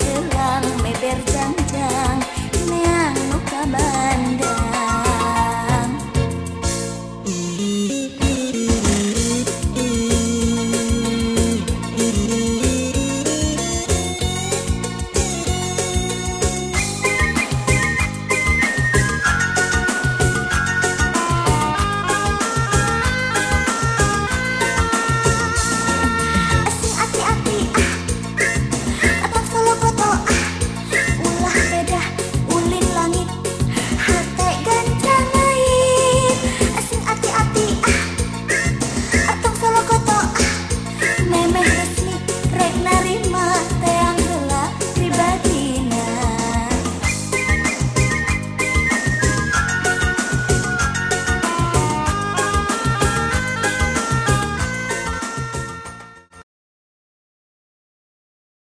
vacilando.